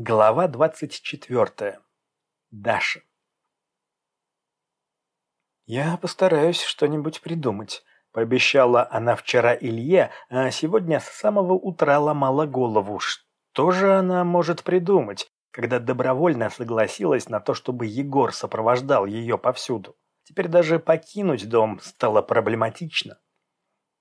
Глава двадцать четвертая. Даша. «Я постараюсь что-нибудь придумать», — пообещала она вчера Илье, а сегодня с самого утра ломала голову. Что же она может придумать, когда добровольно согласилась на то, чтобы Егор сопровождал ее повсюду? Теперь даже покинуть дом стало проблематично.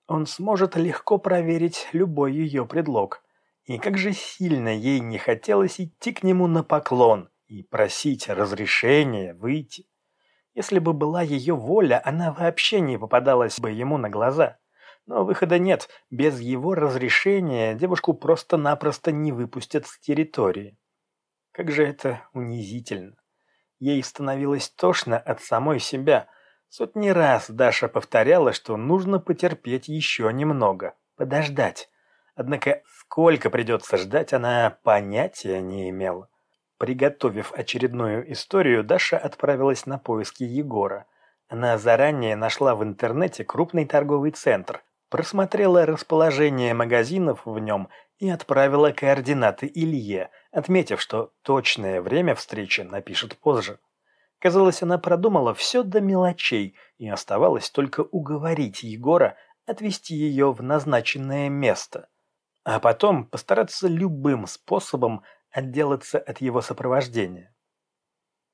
Он сможет легко проверить любой ее предлог — и как же сильно ей не хотелось идти к нему на поклон и просить разрешения выйти. Если бы была ее воля, она вообще не попадалась бы ему на глаза. Но выхода нет, без его разрешения девушку просто-напросто не выпустят с территории. Как же это унизительно. Ей становилось тошно от самой себя. Сотни раз Даша повторяла, что нужно потерпеть еще немного, подождать. Однако сколько придется ждать, она понятия не имела. Приготовив очередную историю, Даша отправилась на поиски Егора. Она заранее нашла в интернете крупный торговый центр, просмотрела расположение магазинов в нем и отправила координаты Илье, отметив, что точное время встречи напишет позже. Казалось, она продумала все до мелочей, и оставалось только уговорить Егора отвезти ее в назначенное место – а потом постараться любым способом отделаться от его сопровождения.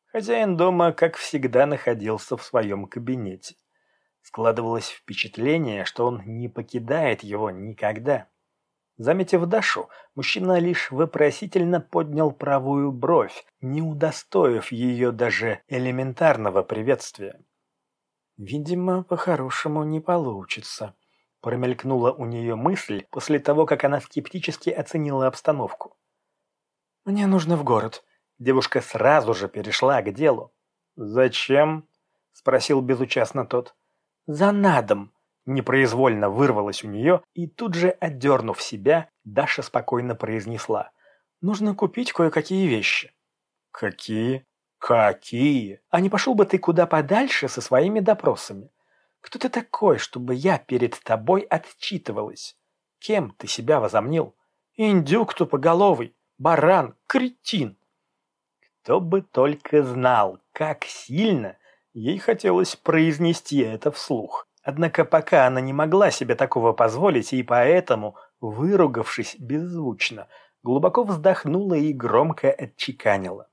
Хозяин дома, как всегда, находился в своем кабинете. Складывалось впечатление, что он не покидает его никогда. Заметив Дашу, мужчина лишь вопросительно поднял правую бровь, не удостоив ее даже элементарного приветствия. «Видимо, по-хорошему не получится», Промелькнула у нее мысль после того, как она скептически оценила обстановку. «Мне нужно в город». Девушка сразу же перешла к делу. «Зачем?» – спросил безучастно тот. «За надом!» – непроизвольно вырвалось у нее, и тут же, отдернув себя, Даша спокойно произнесла. «Нужно купить кое-какие вещи». «Какие?» «Какие? А не пошел бы ты куда подальше со своими допросами? Кто ты такой, чтобы я перед тобой отчитывалась? Кем ты себя возомнил? Индюк тупоголовый, баран, кретин. Кто бы только знал, как сильно ей хотелось произнести это вслух. Однако пока она не могла себе такого позволить, и поэтому, выругавшись беззвучно, глубоко вздохнула и громко отчеканила.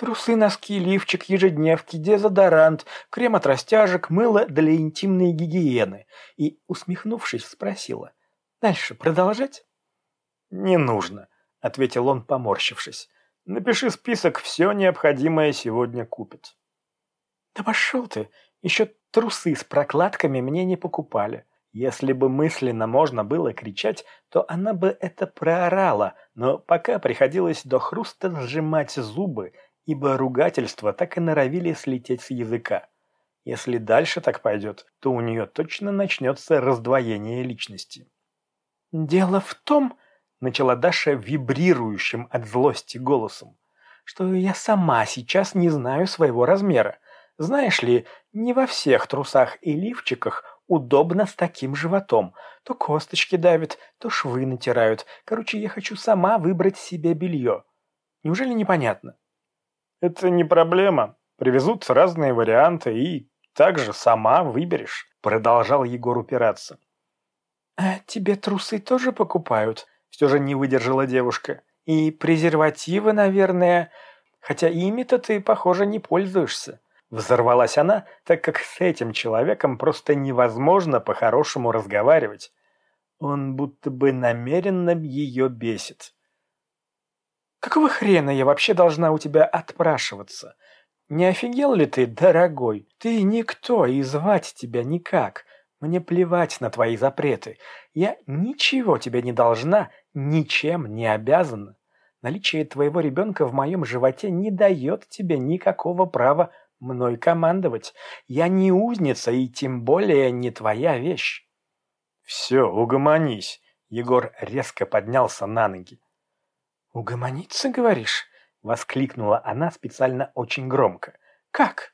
Трусы, носки, лифчик, ежедневки, дезодорант, крем от растяжек, мыло для интимной гигиены. И, усмехнувшись, спросила. «Дальше продолжать?» «Не нужно», — ответил он, поморщившись. «Напиши список, все необходимое сегодня купит». «Да пошел ты! Еще трусы с прокладками мне не покупали. Если бы мысленно можно было кричать, то она бы это проорала, но пока приходилось до хруста сжимать зубы ибо ругательства так и норовили слететь с языка. Если дальше так пойдет, то у нее точно начнется раздвоение личности. «Дело в том», — начала Даша вибрирующим от злости голосом, «что я сама сейчас не знаю своего размера. Знаешь ли, не во всех трусах и лифчиках удобно с таким животом. То косточки давят, то швы натирают. Короче, я хочу сама выбрать себе белье. Неужели непонятно?» Это не проблема. Привезут разные варианты и также сама выберешь. Продолжал Егор упираться. А тебе трусы тоже покупают? Все же не выдержала девушка. И презервативы, наверное. Хотя ими-то ты, похоже, не пользуешься. Взорвалась она, так как с этим человеком просто невозможно по-хорошему разговаривать. Он будто бы намеренно ее бесит. Какого хрена я вообще должна у тебя отпрашиваться? Не офигел ли ты, дорогой? Ты никто, и звать тебя никак. Мне плевать на твои запреты. Я ничего тебе не должна, ничем не обязана. Наличие твоего ребенка в моем животе не дает тебе никакого права мной командовать. Я не узница и тем более не твоя вещь. Все, угомонись. Егор резко поднялся на ноги. «Угомониться, говоришь?» — воскликнула она специально очень громко. «Как?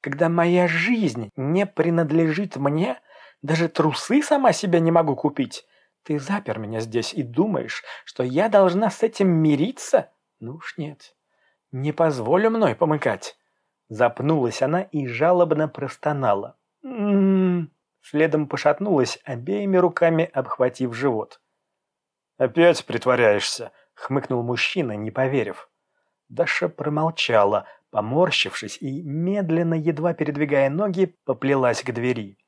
Когда моя жизнь не принадлежит мне, даже трусы сама себя не могу купить? Ты запер меня здесь и думаешь, что я должна с этим мириться? Ну уж нет. Не позволю мной помыкать. Запнулась она и жалобно простонала. «М-м-м». Следом пошатнулась, обеими руками обхватив живот. «Опять притворяешься», — хмыкнул мужчина, не поверив. Даша промолчала, поморщившись и, медленно, едва передвигая ноги, поплелась к двери.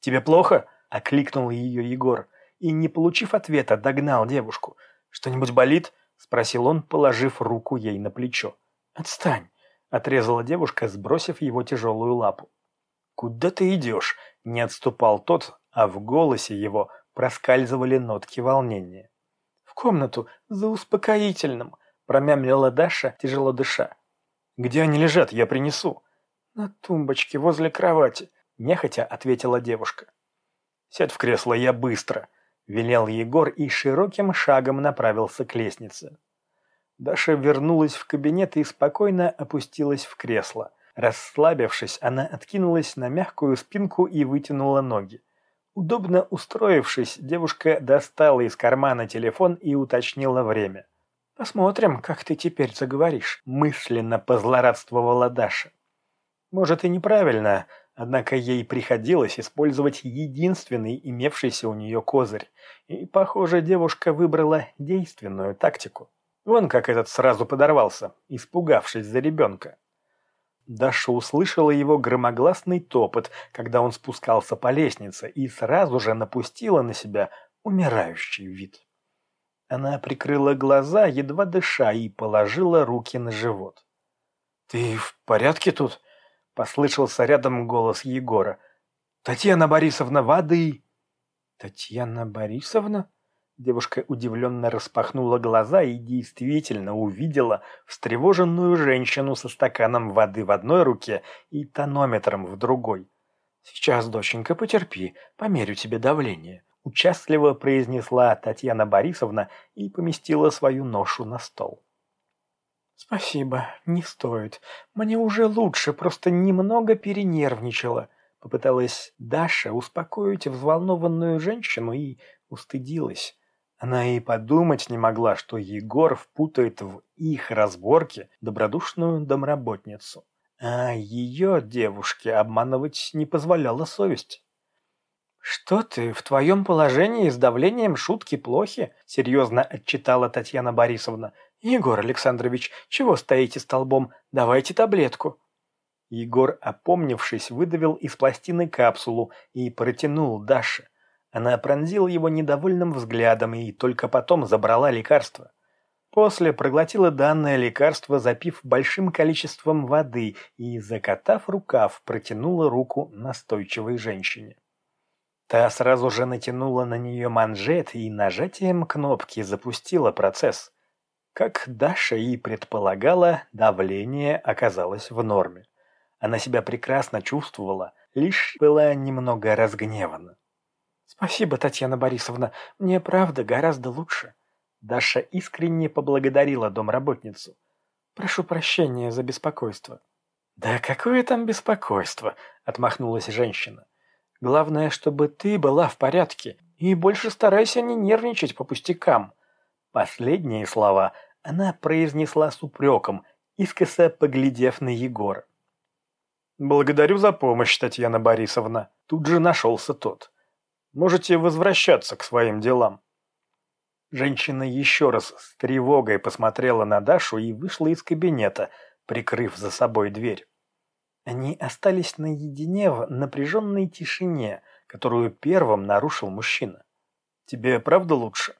«Тебе плохо?» — окликнул ее Егор, и, не получив ответа, догнал девушку. «Что-нибудь болит?» — спросил он, положив руку ей на плечо. «Отстань!» — отрезала девушка, сбросив его тяжелую лапу. «Куда ты идешь?» — не отступал тот, а в голосе его проскальзывали нотки волнения. «В комнату, за успокоительным!» — промямлила Даша, тяжело дыша. «Где они лежат? Я принесу». «На тумбочке, возле кровати», — нехотя ответила девушка. «Сядь в кресло, я быстро», — велел Егор и широким шагом направился к лестнице. Даша вернулась в кабинет и спокойно опустилась в кресло. Расслабившись, она откинулась на мягкую спинку и вытянула ноги. Удобно устроившись, девушка достала из кармана телефон и уточнила время. «Посмотрим, как ты теперь заговоришь», — мысленно позлорадствовала Даша. Может и неправильно, однако ей приходилось использовать единственный имевшийся у нее козырь, и, похоже, девушка выбрала действенную тактику. Вон как этот сразу подорвался, испугавшись за ребенка. Даша услышала его громогласный топот, когда он спускался по лестнице, и сразу же напустила на себя умирающий вид. Она прикрыла глаза, едва дыша, и положила руки на живот. «Ты в порядке тут?» — послышался рядом голос Егора. «Татьяна Борисовна, воды!» «Татьяна Борисовна?» Девушка удивленно распахнула глаза и действительно увидела встревоженную женщину со стаканом воды в одной руке и тонометром в другой. «Сейчас, доченька, потерпи, померю тебе давление», – участливо произнесла Татьяна Борисовна и поместила свою ношу на стол. «Спасибо, не стоит. Мне уже лучше, просто немного перенервничала», – попыталась Даша успокоить взволнованную женщину и устыдилась. Она и подумать не могла, что Егор впутает в их разборки добродушную домработницу. А ее девушке обманывать не позволяла совесть. «Что ты, в твоем положении с давлением шутки плохи?» — серьезно отчитала Татьяна Борисовна. «Егор Александрович, чего стоите столбом? Давайте таблетку». Егор, опомнившись, выдавил из пластины капсулу и протянул Даше. Она пронзила его недовольным взглядом и только потом забрала лекарство. После проглотила данное лекарство, запив большим количеством воды и, закатав рукав, протянула руку настойчивой женщине. Та сразу же натянула на нее манжет и нажатием кнопки запустила процесс. Как Даша и предполагала, давление оказалось в норме. Она себя прекрасно чувствовала, лишь была немного разгневана. «Спасибо, Татьяна Борисовна, мне правда гораздо лучше». Даша искренне поблагодарила домработницу. «Прошу прощения за беспокойство». «Да какое там беспокойство?» — отмахнулась женщина. «Главное, чтобы ты была в порядке, и больше старайся не нервничать по пустякам». Последние слова она произнесла с упреком, искоса поглядев на Егора. «Благодарю за помощь, Татьяна Борисовна». Тут же нашелся тот. Можете возвращаться к своим делам». Женщина еще раз с тревогой посмотрела на Дашу и вышла из кабинета, прикрыв за собой дверь. Они остались наедине в напряженной тишине, которую первым нарушил мужчина. «Тебе правда лучше?»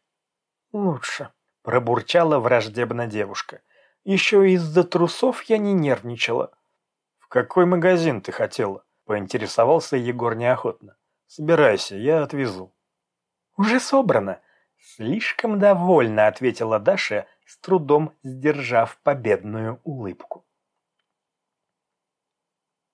«Лучше», — пробурчала враждебно девушка. «Еще из-за трусов я не нервничала». «В какой магазин ты хотела?» — поинтересовался Егор неохотно. Собирайся, я отвезу. Уже собрано. Слишком довольно, ответила Даша, с трудом сдержав победную улыбку.